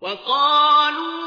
وقالوا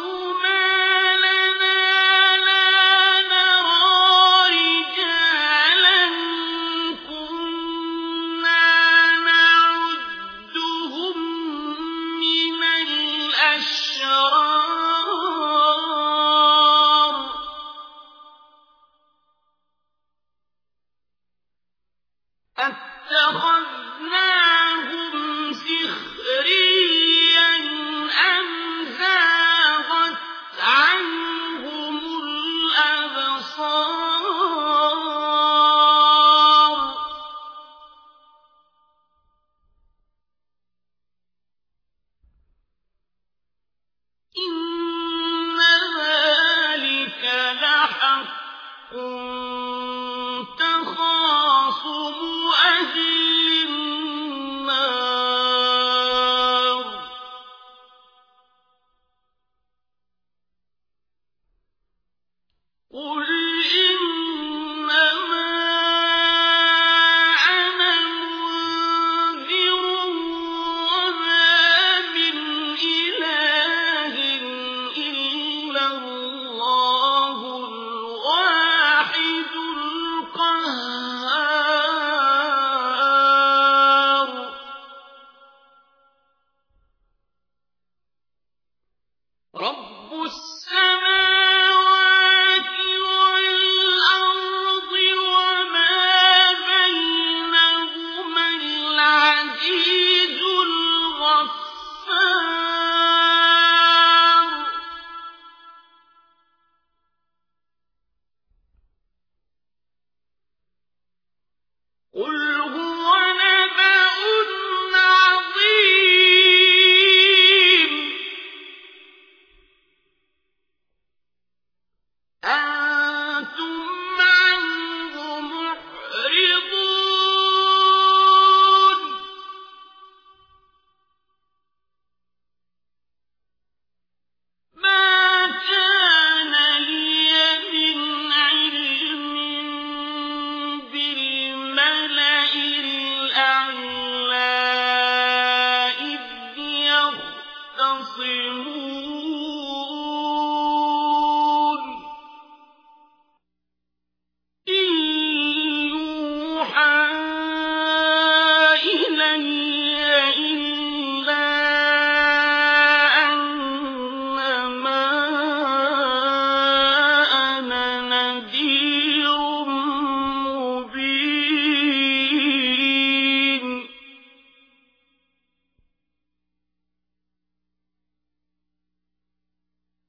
قل تَنتَصِرُونَ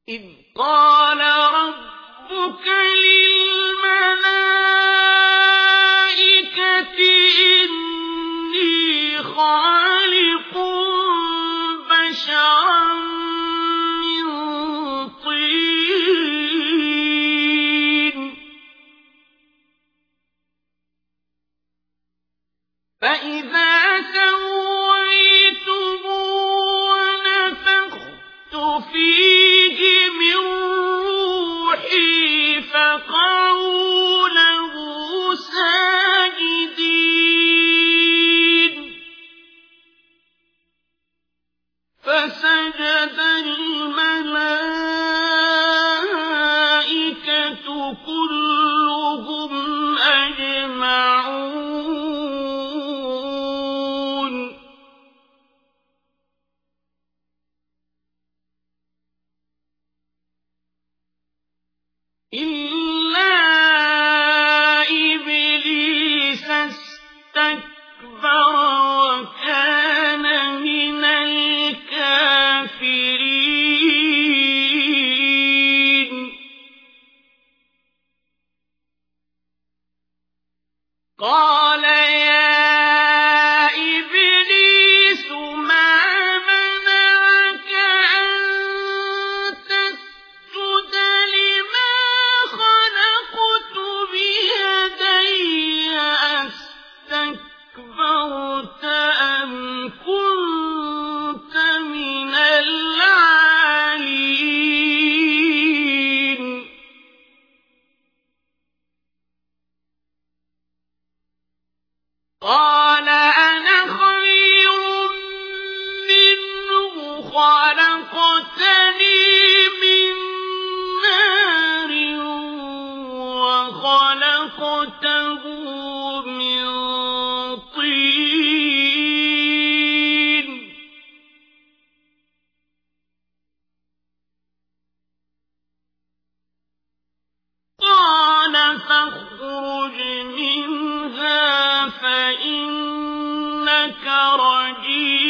إذ قال ربك للملائكة إني خالق بشرا من طين. فإذا سوى خلقتني من نار وخلقته من طين. قال فاخرج منها فإنك رجيم.